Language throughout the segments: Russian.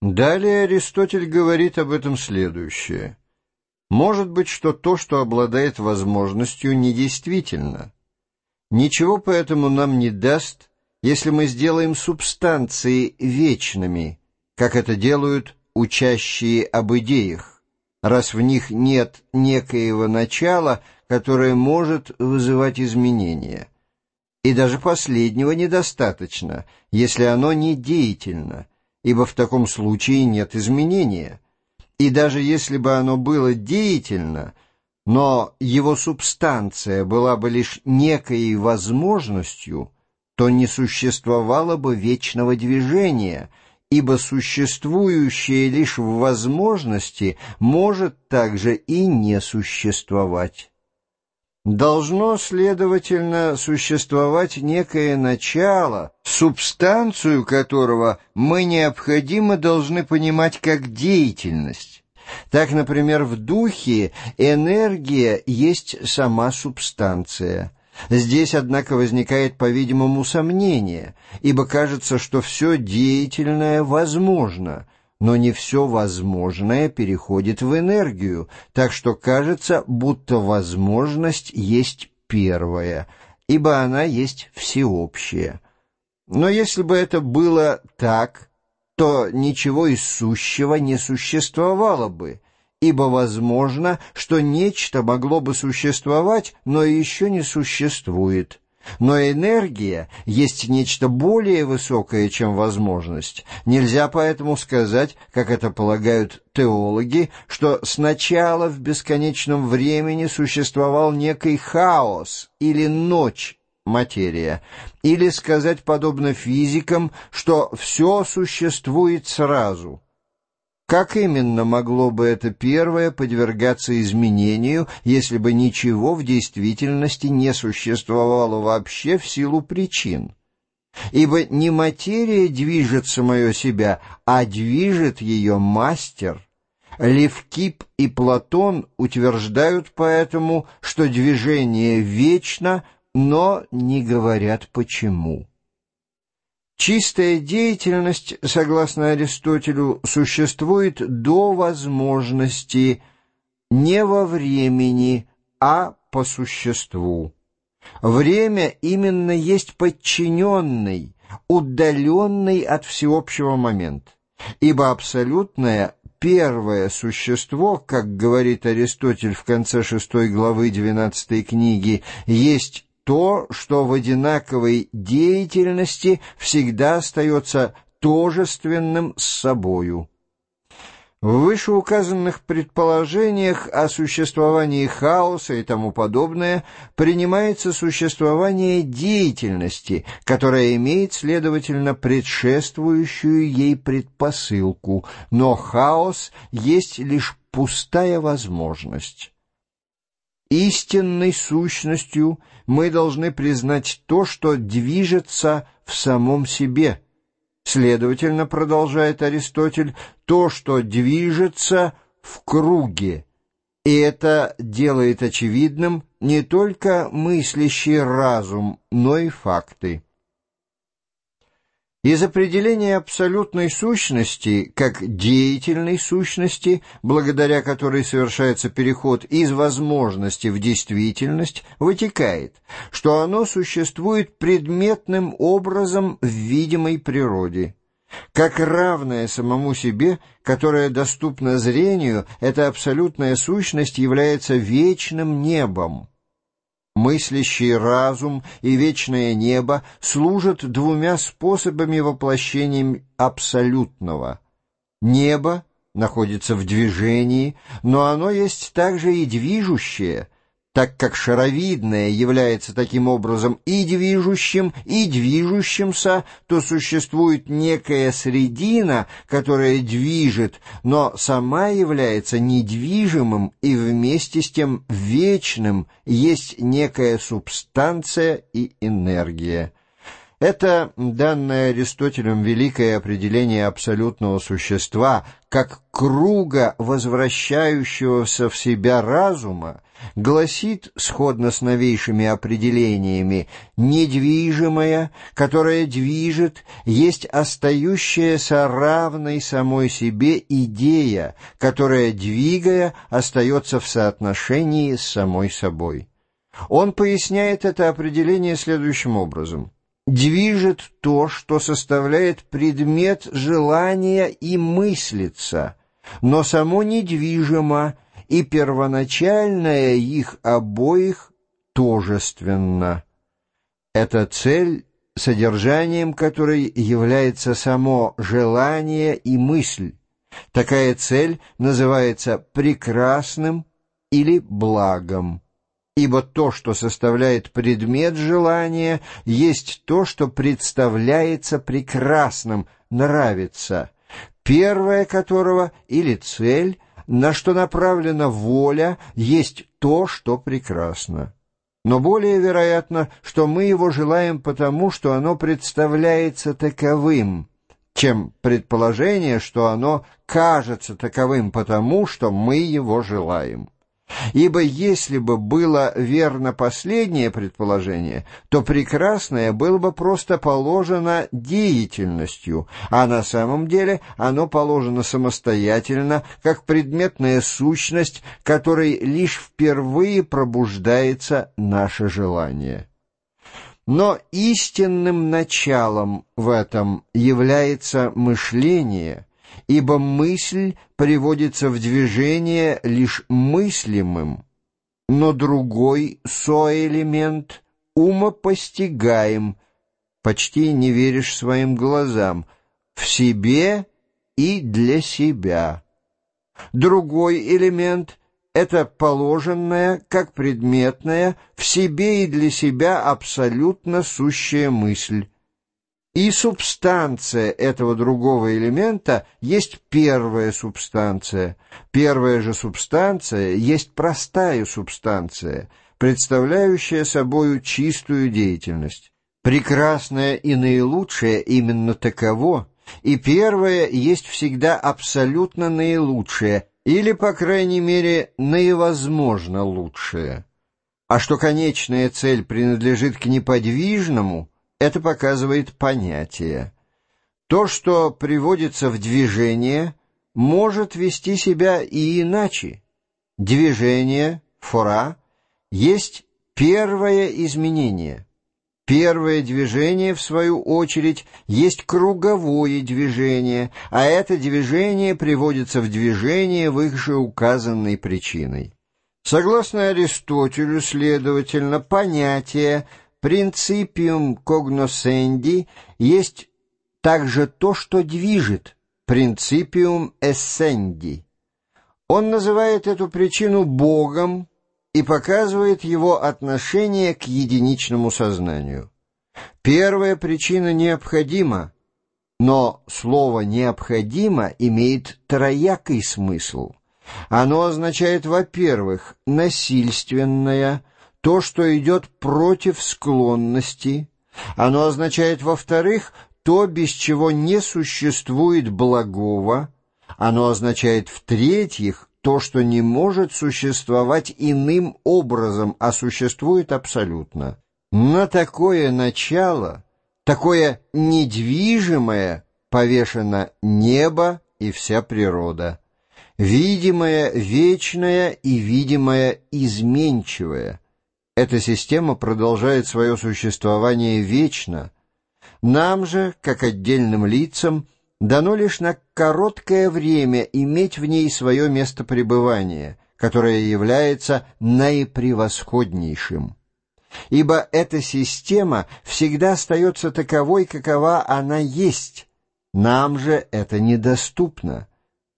Далее Аристотель говорит об этом следующее. Может быть, что то, что обладает возможностью, недействительно. Ничего поэтому нам не даст, если мы сделаем субстанции вечными, как это делают учащие об идеях, раз в них нет некоего начала, которое может вызывать изменения. И даже последнего недостаточно, если оно не деятельно, ибо в таком случае нет изменения. И даже если бы оно было деятельно, но его субстанция была бы лишь некой возможностью, то не существовало бы вечного движения, ибо существующее лишь в возможности может также и не существовать. Должно, следовательно, существовать некое начало, субстанцию которого мы необходимо должны понимать как деятельность. Так, например, в духе энергия есть сама субстанция. Здесь, однако, возникает, по-видимому, сомнение, ибо кажется, что все деятельное возможно — но не все возможное переходит в энергию, так что кажется, будто возможность есть первая, ибо она есть всеобщая. Но если бы это было так, то ничего из сущего не существовало бы, ибо возможно, что нечто могло бы существовать, но еще не существует. Но энергия есть нечто более высокое, чем возможность. Нельзя поэтому сказать, как это полагают теологи, что сначала в бесконечном времени существовал некий хаос или ночь, материя, или сказать, подобно физикам, что все существует сразу – как именно могло бы это первое подвергаться изменению, если бы ничего в действительности не существовало вообще в силу причин? Ибо не материя движет самое себя, а движет ее мастер. Левкип и Платон утверждают поэтому, что движение вечно, но не говорят почему. Чистая деятельность, согласно Аристотелю, существует до возможности не во времени, а по существу. Время именно есть подчиненный, удаленный от всеобщего момент, ибо абсолютное первое существо, как говорит Аристотель в конце шестой главы двенадцатой книги, есть то, что в одинаковой деятельности всегда остается тожественным с собою. В вышеуказанных предположениях о существовании хаоса и тому подобное принимается существование деятельности, которая имеет, следовательно, предшествующую ей предпосылку, но хаос есть лишь пустая возможность. Истинной сущностью мы должны признать то, что движется в самом себе. Следовательно, продолжает Аристотель, то, что движется в круге. И это делает очевидным не только мыслящий разум, но и факты. Из определения абсолютной сущности, как деятельной сущности, благодаря которой совершается переход из возможности в действительность, вытекает, что оно существует предметным образом в видимой природе. Как равное самому себе, которое доступно зрению, эта абсолютная сущность является вечным небом, мыслящий разум и вечное небо служат двумя способами воплощения абсолютного. Небо находится в движении, но оно есть также и движущее — так как шаровидное является таким образом и движущим, и движущимся, то существует некая средина, которая движет, но сама является недвижимым и вместе с тем вечным, есть некая субстанция и энергия. Это данное Аристотелем великое определение абсолютного существа как круга возвращающегося в себя разума гласит, сходно с новейшими определениями, недвижимое, которое движет, есть остающаяся равной самой себе идея, которая, двигая, остается в соотношении с самой собой. Он поясняет это определение следующим образом – движет то, что составляет предмет желания и мыслится, но само недвижимо, и первоначальное их обоих тожественно. Эта цель, содержанием которой является само желание и мысль. Такая цель называется прекрасным или благом ибо то, что составляет предмет желания, есть то, что представляется прекрасным, нравится, первое которого или цель, на что направлена воля, есть то, что прекрасно. Но более вероятно, что мы его желаем потому, что оно представляется таковым, чем предположение, что оно кажется таковым потому, что мы его желаем. Ибо если бы было верно последнее предположение, то прекрасное было бы просто положено деятельностью, а на самом деле оно положено самостоятельно, как предметная сущность, которой лишь впервые пробуждается наше желание. Но истинным началом в этом является мышление – ибо мысль приводится в движение лишь мыслимым, но другой соэлемент умопостигаем, почти не веришь своим глазам, в себе и для себя. Другой элемент — это положенная, как предметная, в себе и для себя абсолютно сущая мысль, и субстанция этого другого элемента есть первая субстанция. Первая же субстанция есть простая субстанция, представляющая собою чистую деятельность. Прекрасное и наилучшее именно таково, и первое есть всегда абсолютно наилучшее, или, по крайней мере, наивозможно лучшее. А что конечная цель принадлежит к неподвижному – это показывает понятие. То, что приводится в движение, может вести себя и иначе. Движение, фора, есть первое изменение. Первое движение, в свою очередь, есть круговое движение, а это движение приводится в движение вышеуказанной причиной. Согласно Аристотелю, следовательно, понятие Принципиум когносенди есть также то, что движет, принципиум эссенди. Он называет эту причину Богом и показывает его отношение к единичному сознанию. Первая причина необходима, но слово «необходимо» имеет троякий смысл. Оно означает, во-первых, насильственное – то, что идет против склонности. Оно означает, во-вторых, то, без чего не существует благого. Оно означает, в-третьих, то, что не может существовать иным образом, а существует абсолютно. На такое начало, такое недвижимое, повешено небо и вся природа. Видимое вечное и видимое изменчивое — эта система продолжает свое существование вечно. Нам же, как отдельным лицам, дано лишь на короткое время иметь в ней свое место пребывания, которое является наипревосходнейшим. Ибо эта система всегда остается таковой, какова она есть. Нам же это недоступно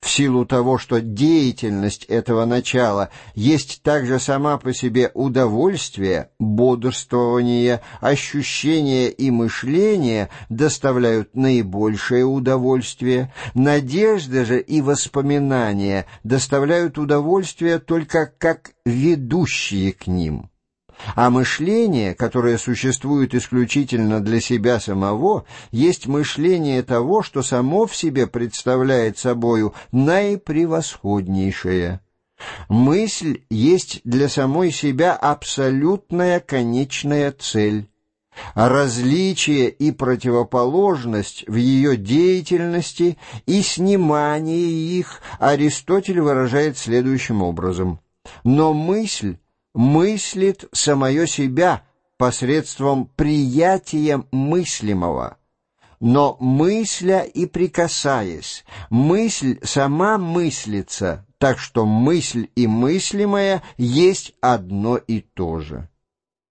в силу того, что деятельность этого начала есть также сама по себе удовольствие, бодрствование, ощущение и мышление доставляют наибольшее удовольствие, надежда же и воспоминания доставляют удовольствие только как ведущие к ним. А мышление, которое существует исключительно для себя самого, есть мышление того, что само в себе представляет собою наипревосходнейшее. Мысль есть для самой себя абсолютная конечная цель. Различие и противоположность в ее деятельности и снимание их Аристотель выражает следующим образом. Но мысль мыслит самое себя посредством приятия мыслимого. Но мысля и прикасаясь, мысль сама мыслится, так что мысль и мыслимое есть одно и то же.